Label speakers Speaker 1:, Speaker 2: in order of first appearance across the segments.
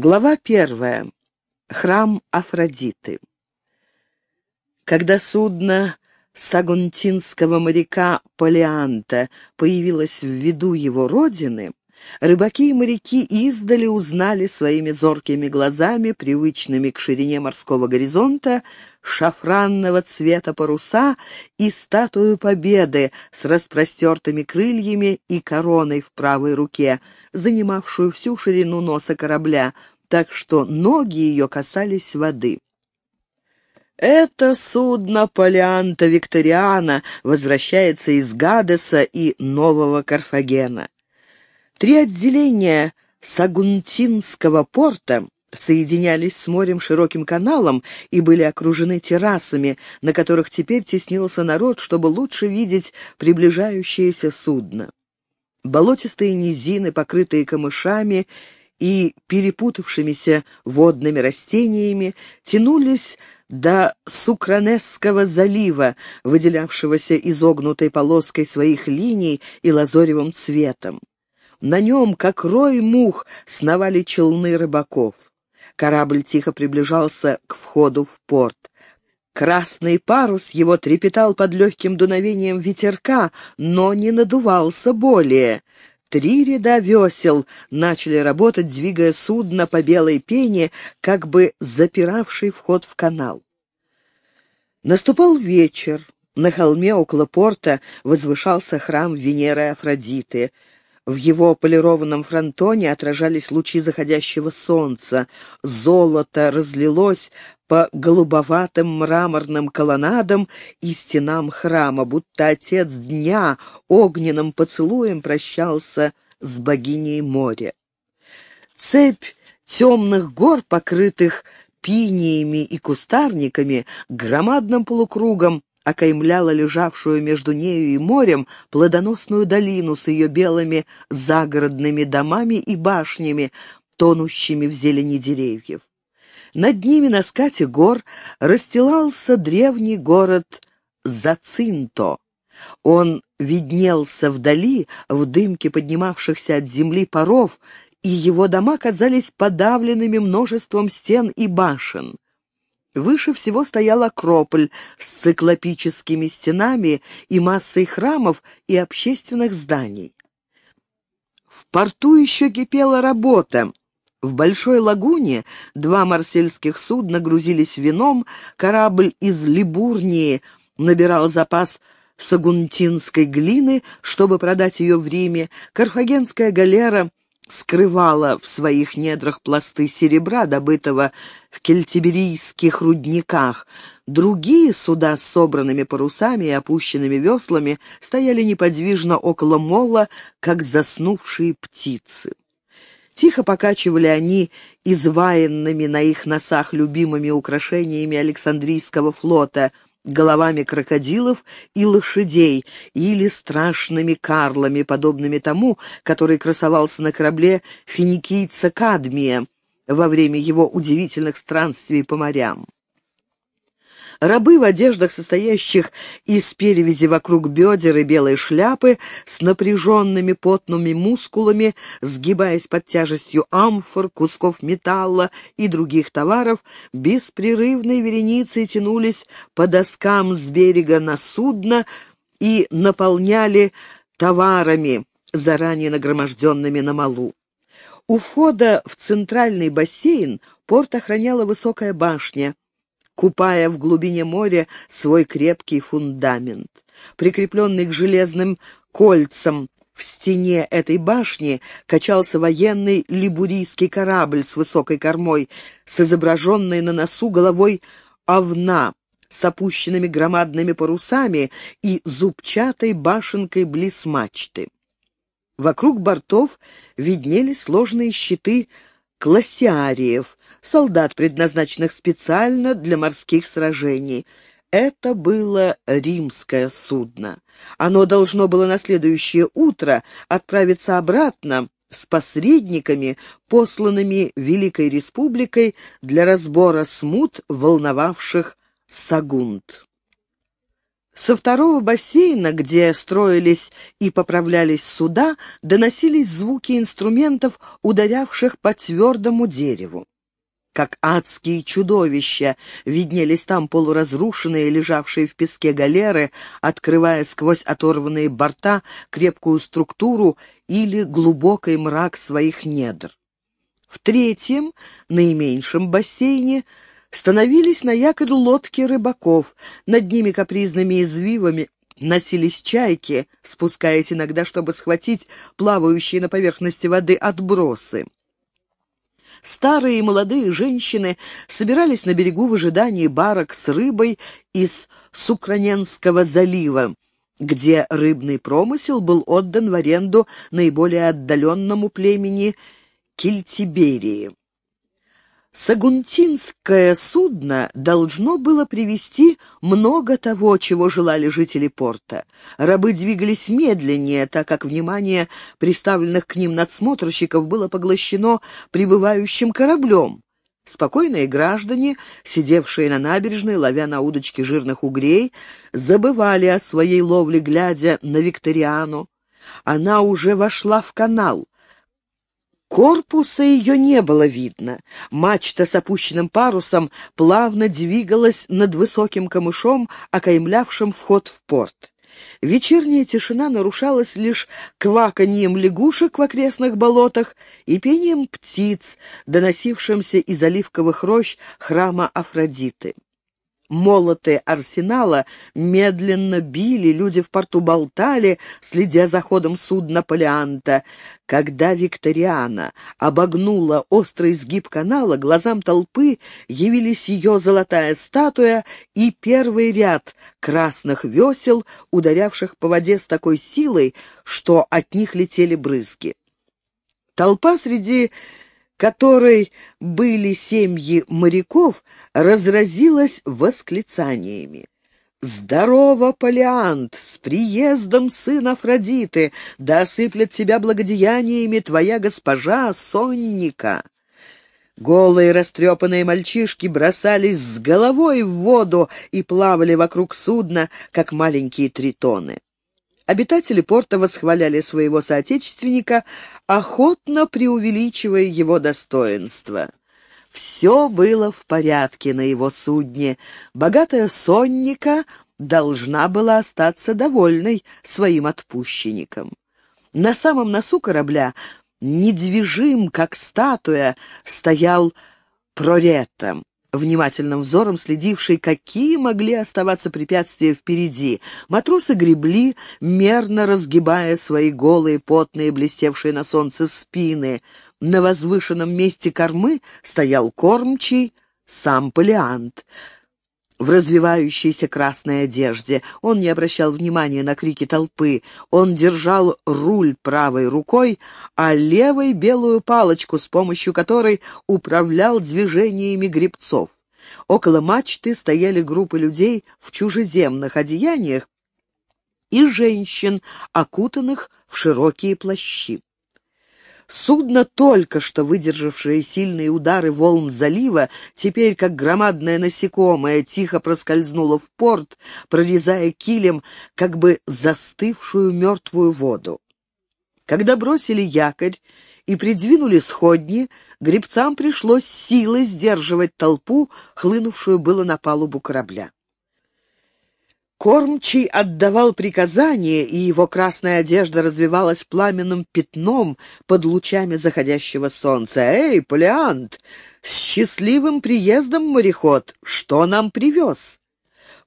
Speaker 1: Глава первая. Храм Афродиты. Когда судно сагунтинского моряка Полианта появилось в виду его родины, рыбаки и моряки издали узнали своими зоркими глазами, привычными к ширине морского горизонта, шафранного цвета паруса и статую Победы с распростертыми крыльями и короной в правой руке, занимавшую всю ширину носа корабля, так что ноги ее касались воды. Это судно Полианта Викториана возвращается из Гадеса и Нового Карфагена. Три отделения Сагунтинского порта соединялись с морем широким каналом и были окружены террасами, на которых теперь теснился народ, чтобы лучше видеть приближающееся судно. Болотистые низины, покрытые камышами и перепутавшимися водными растениями, тянулись до Сукранесского залива, выделявшегося изогнутой полоской своих линий и лазоревым цветом. На нем, как рой мух, сновали челны рыбаков. Корабль тихо приближался к входу в порт. Красный парус его трепетал под легким дуновением ветерка, но не надувался более. Три ряда весел начали работать, двигая судно по белой пене, как бы запиравший вход в канал. Наступал вечер. На холме около порта возвышался храм Венеры Афродиты — в его полированном фронтоне отражались лучи заходящего солнца. Золото разлилось по голубоватым мраморным колоннадам и стенам храма, будто отец дня огненным поцелуем прощался с богиней моря. Цепь темных гор, покрытых пиниями и кустарниками, громадным полукругом окаймляла лежавшую между нею и морем плодоносную долину с ее белыми загородными домами и башнями, тонущими в зелени деревьев. Над ними на скате гор расстилался древний город Зацинто. Он виднелся вдали, в дымке поднимавшихся от земли паров, и его дома казались подавленными множеством стен и башен. Выше всего стоял Акрополь с циклопическими стенами и массой храмов и общественных зданий. В порту еще кипела работа. В Большой лагуне два марсельских судна грузились вином, корабль из Либурнии набирал запас сагунтинской глины, чтобы продать ее в Риме, карфагенская галера скрывала в своих недрах пласты серебра, добытого в кельтиберийских рудниках. Другие суда с собранными парусами и опущенными веслами стояли неподвижно около мола, как заснувшие птицы. Тихо покачивали они изваянными на их носах любимыми украшениями Александрийского флота — головами крокодилов и лошадей или страшными карлами, подобными тому, который красовался на корабле финикийца Кадмия во время его удивительных странствий по морям. Рабы в одеждах, состоящих из перевязи вокруг бедер и белой шляпы, с напряженными потными мускулами, сгибаясь под тяжестью амфор, кусков металла и других товаров, беспрерывной вереницей тянулись по доскам с берега на судно и наполняли товарами, заранее нагроможденными на малу. У входа в центральный бассейн порт охраняла высокая башня — купая в глубине моря свой крепкий фундамент. Прикрепленный к железным кольцам в стене этой башни качался военный либурийский корабль с высокой кормой, с изображенной на носу головой овна, с опущенными громадными парусами и зубчатой башенкой близ мачты. Вокруг бортов виднелись сложные щиты классиариев, солдат, предназначенных специально для морских сражений. Это было римское судно. Оно должно было на следующее утро отправиться обратно с посредниками, посланными Великой Республикой для разбора смут, волновавших Сагунт. Со второго бассейна, где строились и поправлялись суда, доносились звуки инструментов, ударявших по твердому дереву. Как адские чудовища виднелись там полуразрушенные, лежавшие в песке галеры, открывая сквозь оторванные борта крепкую структуру или глубокий мрак своих недр. В третьем, наименьшем бассейне, становились на якорь лодки рыбаков. Над ними капризными извивами носились чайки, спускаясь иногда, чтобы схватить плавающие на поверхности воды отбросы. Старые и молодые женщины собирались на берегу в ожидании барок с рыбой из Сукраненского залива, где рыбный промысел был отдан в аренду наиболее отдаленному племени Кильтиберии. Сагунтинское судно должно было привезти много того, чего желали жители порта. Рабы двигались медленнее, так как внимание приставленных к ним надсмотрщиков было поглощено прибывающим кораблем. Спокойные граждане, сидевшие на набережной, ловя на удочке жирных угрей, забывали о своей ловле, глядя на Викториану. Она уже вошла в канал. Корпуса ее не было видно. Мачта с опущенным парусом плавно двигалась над высоким камышом, окаймлявшим вход в порт. Вечерняя тишина нарушалась лишь кваканьем лягушек в окрестных болотах и пением птиц, доносившимся из оливковых рощ храма Афродиты. Молоты арсенала медленно били, люди в порту болтали, следя за ходом судна Полианта. Когда Викториана обогнула острый сгиб канала, глазам толпы явились ее золотая статуя и первый ряд красных весел, ударявших по воде с такой силой, что от них летели брызги. Толпа среди которой были семьи моряков, разразилась восклицаниями. «Здорово, Полиант, с приездом сын Афродиты! Да осыплет тебя благодеяниями твоя госпожа Сонника!» Голые растрепанные мальчишки бросались с головой в воду и плавали вокруг судна, как маленькие тритоны. Обитатели порта восхваляли своего соотечественника, охотно преувеличивая его достоинство. Все было в порядке на его судне. Богатая сонника должна была остаться довольной своим отпущенником. На самом носу корабля, недвижим, как статуя, стоял Проретто внимательным взором следивший, какие могли оставаться препятствия впереди. Матросы гребли, мерно разгибая свои голые, потные, блестевшие на солнце спины. На возвышенном месте кормы стоял кормчий, сам Полиант — в развивающейся красной одежде. Он не обращал внимания на крики толпы. Он держал руль правой рукой, а левой — белую палочку, с помощью которой управлял движениями гребцов. Около мачты стояли группы людей в чужеземных одеяниях и женщин, окутанных в широкие плащи. Судно, только что выдержавшее сильные удары волн залива, теперь, как громадное насекомое, тихо проскользнуло в порт, прорезая килем как бы застывшую мертвую воду. Когда бросили якорь и придвинули сходни, гребцам пришлось силой сдерживать толпу, хлынувшую было на палубу корабля. Кормчий отдавал приказания, и его красная одежда развивалась пламенным пятном под лучами заходящего солнца. «Эй, Полиант, с счастливым приездом, мореход! Что нам привез?»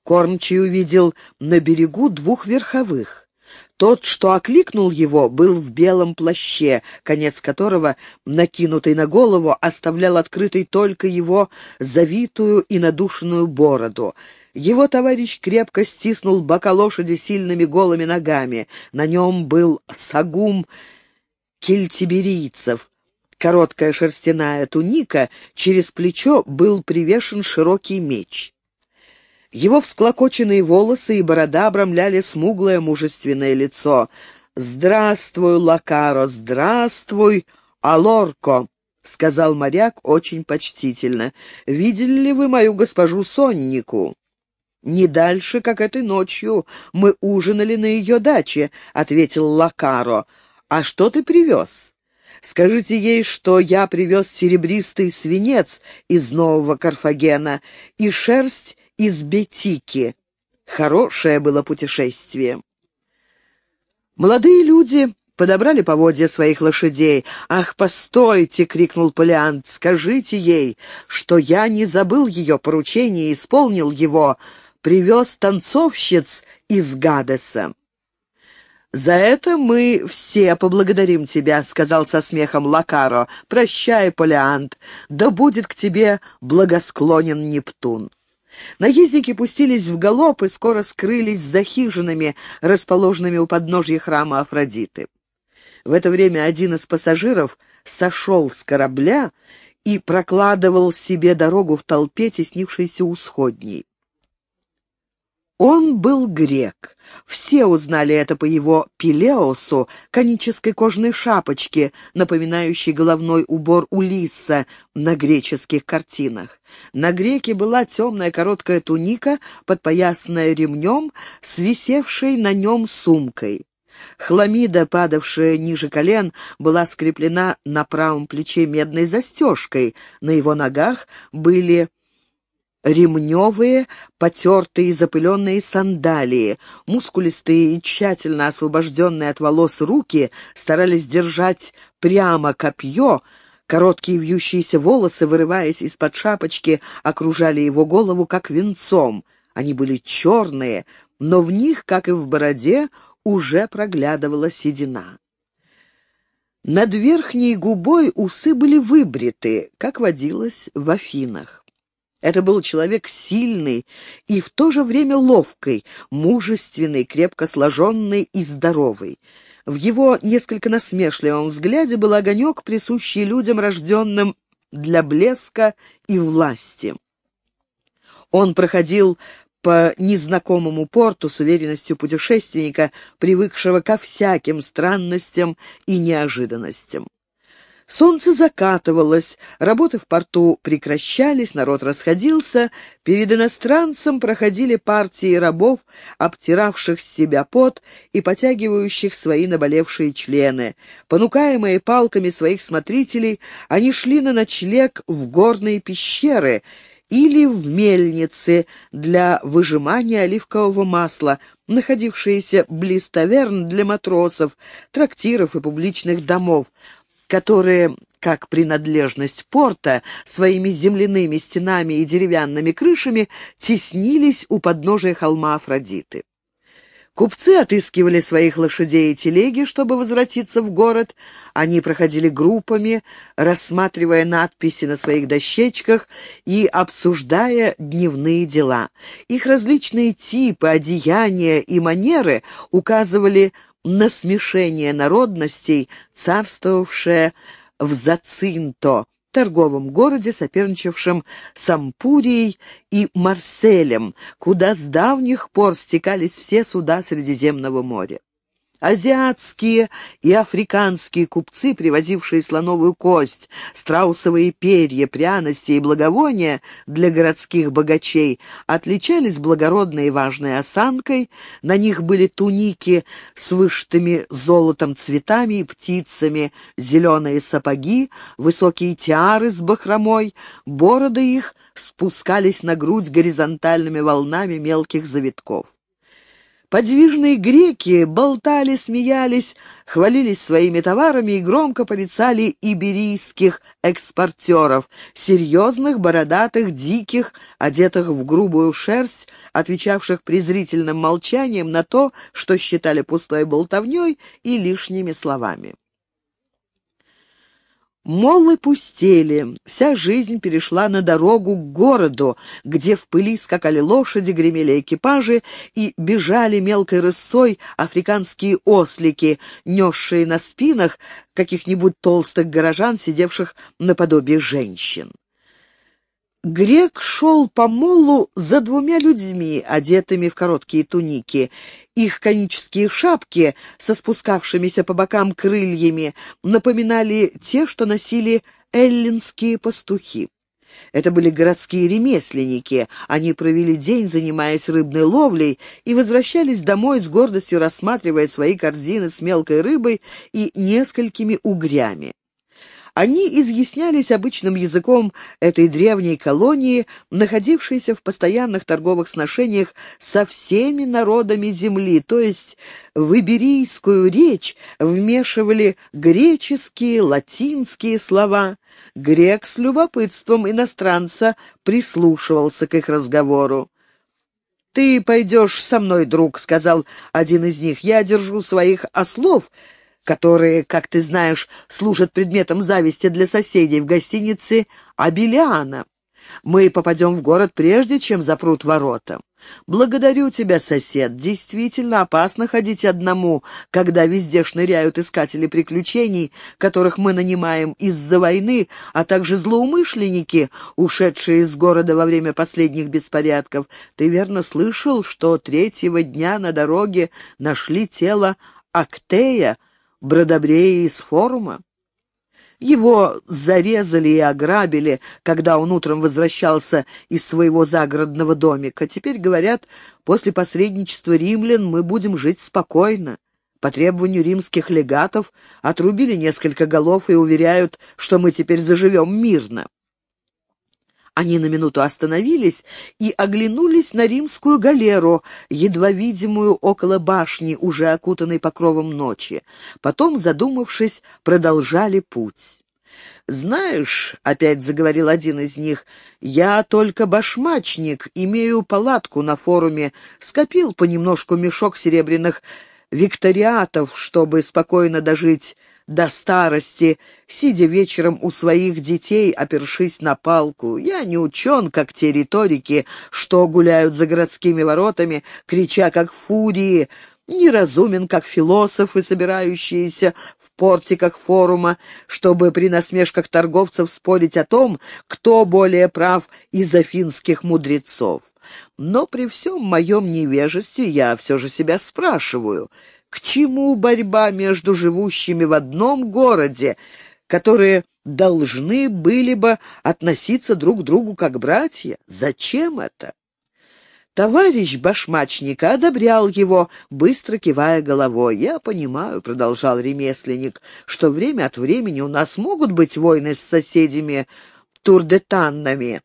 Speaker 1: Кормчий увидел на берегу двух верховых. Тот, что окликнул его, был в белом плаще, конец которого, накинутый на голову, оставлял открытой только его завитую и надушенную бороду — его товарищ крепко стиснул бока лошади сильными голыми ногами. На нем был сагум кельтиберийцев. Короткая шерстяная туника, через плечо был привешен широкий меч. Его всклокоченные волосы и борода обрамляли смуглое мужественное лицо. «Здравствуй, Лакаро, здравствуй, Алорко!» — сказал моряк очень почтительно. «Видели ли вы мою госпожу Соннику?» «Не дальше, как этой ночью. Мы ужинали на ее даче», — ответил Лакаро. «А что ты привез?» «Скажите ей, что я привез серебристый свинец из Нового Карфагена и шерсть из Бетики. Хорошее было путешествие». Молодые люди подобрали поводья своих лошадей. «Ах, постойте!» — крикнул Полиант. «Скажите ей, что я не забыл ее поручение, исполнил его, привез танцовщиц из Гадеса». «За это мы все поблагодарим тебя», — сказал со смехом Лакаро. «Прощай, Полиант, да будет к тебе благосклонен Нептун». Наездники пустились в галоп и скоро скрылись за хижинами, расположенными у подножья храма Афродиты. В это время один из пассажиров сошел с корабля и прокладывал себе дорогу в толпе, теснившейся у сходней. Он был грек. Все узнали это по его пилеосу, конической кожаной шапочке, напоминающей головной убор Улисса на греческих картинах. На греке была темная короткая туника, подпоясанная ремнем, с висевшей на нем сумкой. Хламида, падавшая ниже колен, была скреплена на правом плече медной застежкой. На его ногах были ремневые, потертые и запыленные сандалии. Мускулистые и тщательно освобожденные от волос руки старались держать прямо копье, Короткие вьющиеся волосы, вырываясь из-под шапочки, окружали его голову как венцом. Они были черные, но в них, как и в бороде, уже проглядывала седина. Над верхней губой усы были выбриты, как водилось в Афинах. Это был человек сильный и в то же время ловкий, мужественный, крепко сложенный и здоровый. В его несколько насмешливом взгляде был огонек, присущий людям, рожденным для блеска и власти. Он проходил по незнакомому порту с уверенностью путешественника, привыкшего ко всяким странностям и неожиданностям. Солнце закатывалось, работы в порту прекращались, народ расходился, перед иностранцем проходили партии рабов, обтиравших с себя пот и потягивающих свои наболевшие члены. Понукаемые палками своих смотрителей, они шли на ночлег в горные пещеры или в мельницы для выжимания оливкового масла, находившиеся близ таверн для матросов, трактиров и публичных домов, которые, как принадлежность порта, своими земляными стенами и деревянными крышами теснились у подножия холма Афродиты. Купцы отыскивали своих лошадей и телеги, чтобы возвратиться в город. Они проходили группами, рассматривая надписи на своих дощечках и обсуждая дневные дела. Их различные типы, одеяния и манеры указывали на смешение народностей, царствовавшее в Зацинто, торговом городе, соперничавшем с Ампурией и Марселем, куда с давних пор стекались все суда Средиземного моря. Азиатские и африканские купцы, привозившие слоновую кость, страусовые перья, пряности и благовония для городских богачей, отличались благородной и важной осанкой, на них были туники с вышитыми золотом цветами и птицами, зеленые сапоги, высокие тиары с бахромой, бороды их спускались на грудь горизонтальными волнами мелких завитков. Подвижные греки болтали, смеялись, хвалились своими товарами и громко порицали иберийских экспортеров, серьезных, бородатых, диких, одетых в грубую шерсть, отвечавших презрительным молчанием на то, что считали пустой болтовней и лишними словами. Моллы пустели, вся жизнь перешла на дорогу к городу, где в пыли скакали лошади, гремели экипажи и бежали мелкой рысой африканские ослики, несшие на спинах каких-нибудь толстых горожан, сидевших наподобие женщин. Грек шел по молу за двумя людьми, одетыми в короткие туники. Их конические шапки со спускавшимися по бокам крыльями напоминали те, что носили эллинские пастухи. Это были городские ремесленники. Они провели день, занимаясь рыбной ловлей, и возвращались домой с гордостью, рассматривая свои корзины с мелкой рыбой и несколькими угрями. Они изъяснялись обычным языком этой древней колонии, находившейся в постоянных торговых сношениях со всеми народами земли, то есть в иберийскую речь вмешивали греческие, латинские слова. Грек с любопытством иностранца прислушивался к их разговору. «Ты пойдешь со мной, друг», — сказал один из них. «Я держу своих ослов» которые, как ты знаешь, служат предметом зависти для соседей в гостинице «Абелиана». Мы попадем в город прежде, чем запрут ворота. Благодарю тебя, сосед. Действительно опасно ходить одному, когда везде шныряют искатели приключений, которых мы нанимаем из-за войны, а также злоумышленники, ушедшие из города во время последних беспорядков. Ты верно слышал, что третьего дня на дороге нашли тело Актея, Бродобрея из форума. Его зарезали и ограбили, когда он утром возвращался из своего загородного домика. Теперь, говорят, после посредничества римлян мы будем жить спокойно. По требованию римских легатов отрубили несколько голов и уверяют, что мы теперь заживем мирно. Они на минуту остановились и оглянулись на римскую галеру, едва видимую около башни, уже окутанной покровом ночи. Потом, задумавшись, продолжали путь. «Знаешь, — опять заговорил один из них, — я только башмачник, имею палатку на форуме, скопил понемножку мешок серебряных викториатов, чтобы спокойно дожить до старости, сидя вечером у своих детей, опершись на палку. Я не учен, как те риторики, что гуляют за городскими воротами, крича как фурии, неразумен, как философы, собирающиеся в портиках форума, чтобы при насмешках торговцев спорить о том, кто более прав из афинских мудрецов. Но при всем моем невежестве я все же себя спрашиваю — к чему борьба между живущими в одном городе, которые должны были бы относиться друг к другу как братья? Зачем это? Товарищ башмачника одобрял его, быстро кивая головой. «Я понимаю», — продолжал ремесленник, — «что время от времени у нас могут быть войны с соседями турдетаннами.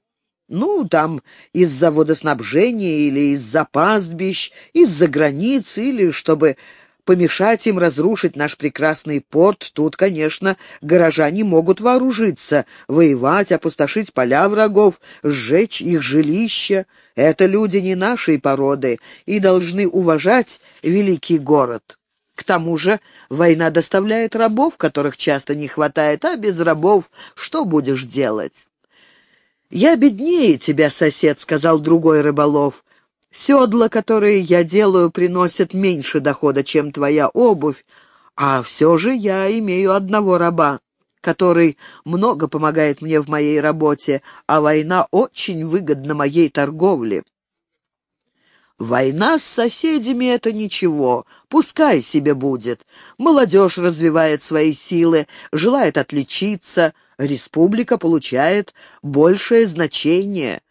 Speaker 1: Ну, там из-за водоснабжения или из-за пастбищ, из-за границы, или чтобы помешать им разрушить наш прекрасный порт, тут, конечно, горожане могут вооружиться, воевать, опустошить поля врагов, сжечь их жилища. Это люди не нашей породы и должны уважать великий город. К тому же война доставляет рабов, которых часто не хватает, а без рабов что будешь делать? «Я беднее тебя, сосед», — сказал другой рыболов. Седла, которые я делаю, приносят меньше дохода, чем твоя обувь, а все же я имею одного раба, который много помогает мне в моей работе, а война очень выгодна моей торговле. Война с соседями — это ничего, пускай себе будет. Молодежь развивает свои силы, желает отличиться, республика получает большее значение.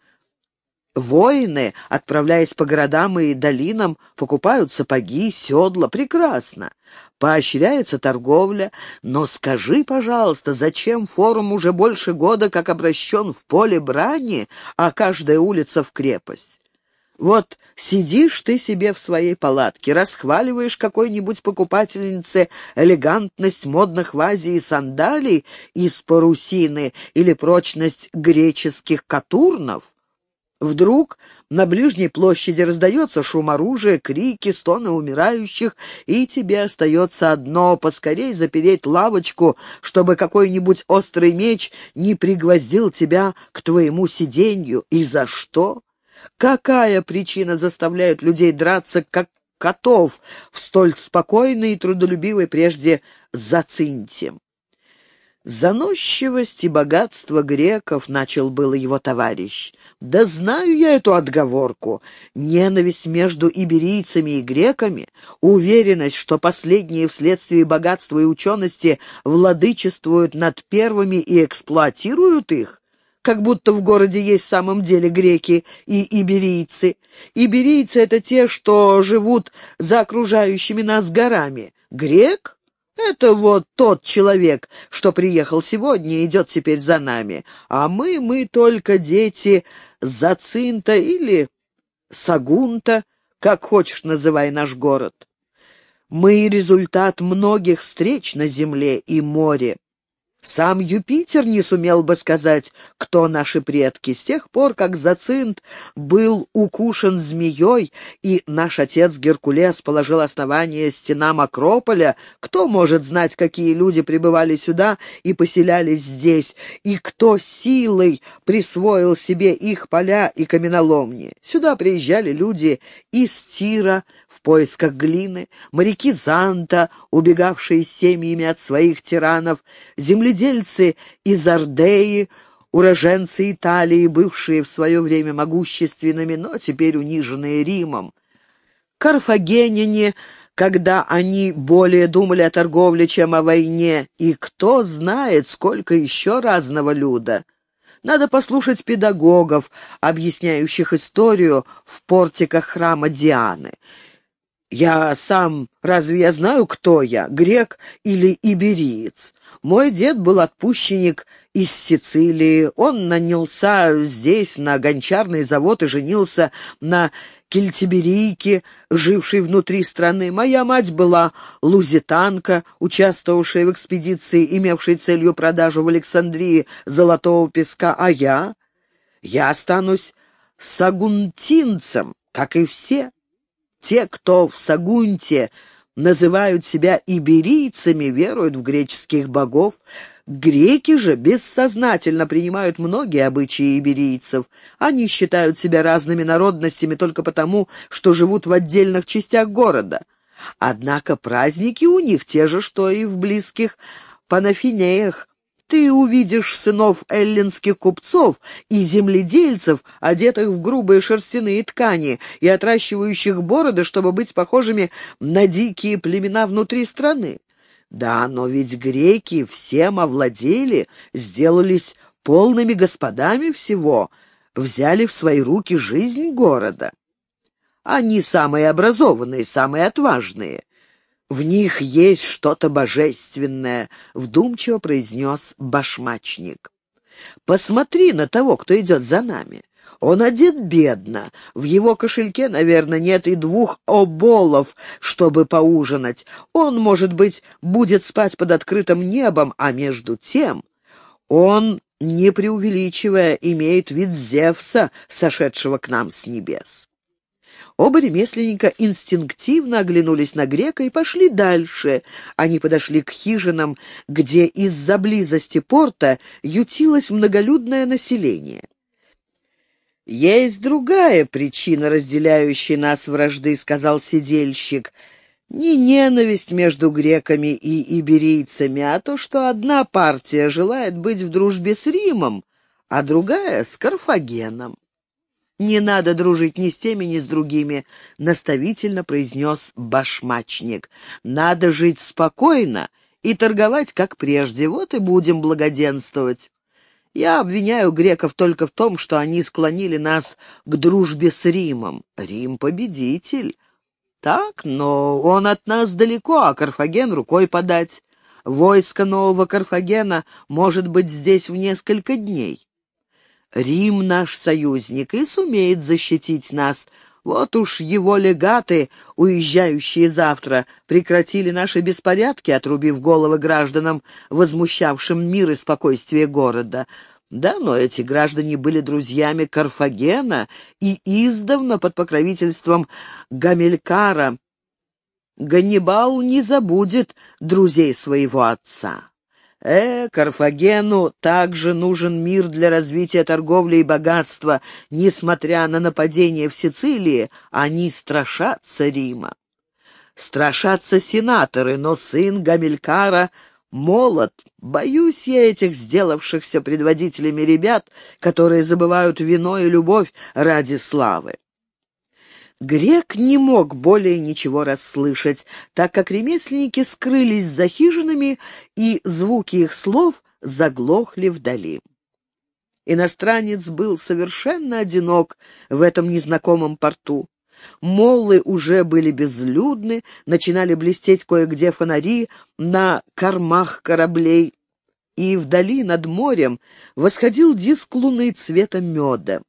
Speaker 1: Воины, отправляясь по городам и долинам, покупают сапоги, седла. Прекрасно. Поощряется торговля. Но скажи, пожалуйста, зачем форум уже больше года как обращен в поле брани, а каждая улица в крепость? Вот сидишь ты себе в своей палатке, расхваливаешь какой-нибудь покупательнице элегантность модных в Азии сандалий из парусины или прочность греческих катурнов, Вдруг на ближней площади раздается шум оружия, крики, стоны умирающих, и тебе остается одно — поскорей запереть лавочку, чтобы какой-нибудь острый меч не пригвоздил тебя к твоему сиденью. И за что? Какая причина заставляет людей драться, как котов, в столь спокойной и трудолюбивой прежде Зацинте? Заносчивость и богатство греков, — начал было его товарищ. Да знаю я эту отговорку. Ненависть между иберийцами и греками, уверенность, что последние вследствие богатства и учености владычествуют над первыми и эксплуатируют их. как будто в городе есть в самом деле греки и иберийцы. Иберийцы — это те, что живут за окружающими нас горами. Грек — это вот тот человек, что приехал сегодня и идет теперь за нами. А мы, мы только дети Зацинта или Сагунта, как хочешь называй наш город. Мы — результат многих встреч на земле и море. Сам Юпитер не сумел бы сказать, кто наши предки. С тех пор, как Зацинт был укушен змеей, и наш отец Геркулес положил основание стенам Акрополя, кто может знать, какие люди пребывали сюда и поселялись здесь, и кто силой присвоил себе их поля и каменоломни. Сюда приезжали люди из Тира в поисках глины, моряки Занта, убегавшие семьями от своих тиранов, земледельцы, земледельцы из Ордеи, уроженцы Италии, бывшие в свое время могущественными, но теперь униженные Римом. Карфагеняне, когда они более думали о торговле, чем о войне, и кто знает, сколько еще разного люда. Надо послушать педагогов, объясняющих историю в портиках храма Дианы. Я сам, разве я знаю, кто я, грек или ибериец? Мой дед был отпущенник из Сицилии. Он нанялся здесь, на гончарный завод, и женился на кельтиберийке, жившей внутри страны. Моя мать была лузитанка, участвовавшая в экспедиции, имевшей целью продажу в Александрии золотого песка, а я... Я останусь сагунтинцем, как и все. Те, кто в Сагунте называют себя иберийцами, веруют в греческих богов. Греки же бессознательно принимают многие обычаи иберийцев. Они считают себя разными народностями только потому, что живут в отдельных частях города. Однако праздники у них те же, что и в близких Панафинеях, ты увидишь сынов эллинских купцов и земледельцев, одетых в грубые шерстяные ткани и отращивающих бороды, чтобы быть похожими на дикие племена внутри страны. Да, но ведь греки всем овладели, сделались полными господами всего, взяли в свои руки жизнь города. Они самые образованные, самые отважные. В них есть что-то божественное, вдумчиво произнес башмачник. Посмотри на того, кто идет за нами. Он одет бедно. В его кошельке, наверное, нет и двух оболов, чтобы поужинать. Он, может быть, будет спать под открытым небом, а между тем он, не преувеличивая, имеет вид Зевса, сошедшего к нам с небес. Оба ремесленника инстинктивно оглянулись на грека и пошли дальше. Они подошли к хижинам, где из-за близости порта ютилось многолюдное население. «Есть другая причина, разделяющая нас вражды», — сказал сидельщик. «Не ненависть между греками и иберийцами, а то, что одна партия желает быть в дружбе с Римом, а другая — с Карфагеном». «Не надо дружить ни с теми, ни с другими», — наставительно произнес башмачник. «Надо жить спокойно и торговать, как прежде, вот и будем благоденствовать. Я обвиняю греков только в том, что они склонили нас к дружбе с Римом. Рим — победитель. Так, но он от нас далеко, а Карфаген рукой подать. Войско нового Карфагена может быть здесь в несколько дней. Рим наш союзник и сумеет защитить нас. Вот уж его легаты, уезжающие завтра, прекратили наши беспорядки, отрубив головы гражданам, возмущавшим мир и спокойствие города. Да, но эти граждане были друзьями Карфагена и издавна под покровительством Гамелькара. Ганнибал не забудет друзей своего отца. Э, Карфагену также нужен мир для развития торговли и богатства. Несмотря на нападение в Сицилии, они страшатся Рима. Страшатся сенаторы, но сын Гамилькара молод. Боюсь я этих сделавшихся предводителями ребят, которые забывают вино и любовь ради славы. Грек не мог более ничего расслышать, так как ремесленники скрылись за хижинами, и звуки их слов заглохли вдали. Иностранец был совершенно одинок в этом незнакомом порту. Моллы уже были безлюдны, начинали блестеть кое-где фонари на кормах кораблей, и вдали над морем восходил диск луны цвета меда.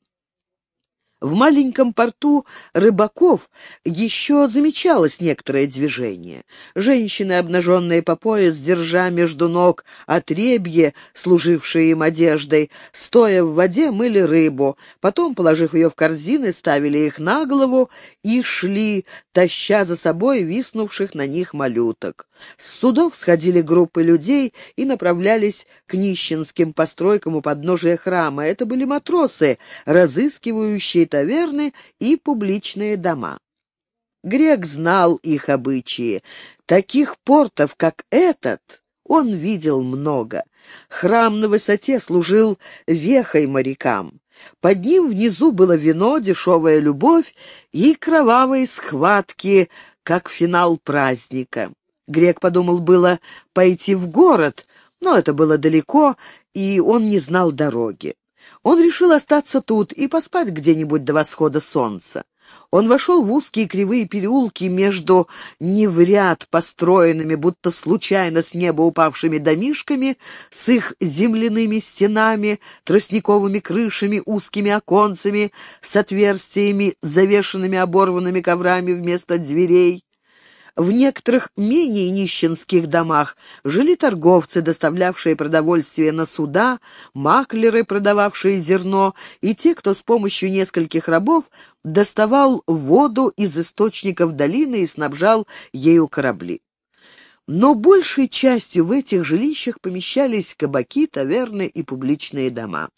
Speaker 1: В маленьком порту рыбаков еще замечалось некоторое движение. Женщины, обнаженные по пояс, держа между ног отребье, служившие им одеждой, стоя в воде, мыли рыбу, потом, положив ее в корзины, ставили их на голову и шли, таща за собой виснувших на них малюток. С судов сходили группы людей и направлялись к нищенским постройкам у подножия храма. Это были матросы, разыскивающие таверны и публичные дома. Грек знал их обычаи. Таких портов, как этот, он видел много. Храм на высоте служил вехой морякам. Под ним внизу было вино, дешевая любовь и кровавые схватки, как финал праздника. Грек подумал было пойти в город, но это было далеко, и он не знал дороги. Он решил остаться тут и поспать где-нибудь до восхода солнца. Он вошел в узкие кривые переулки между не в ряд построенными, будто случайно с неба упавшими домишками, с их земляными стенами, тростниковыми крышами, узкими оконцами, с отверстиями, завешенными оборванными коврами вместо дверей. В некоторых менее нищенских домах жили торговцы, доставлявшие продовольствие на суда, маклеры, продававшие зерно, и те, кто с помощью нескольких рабов доставал воду из источников долины и снабжал ею корабли. Но большей частью в этих жилищах помещались кабаки, таверны и публичные дома.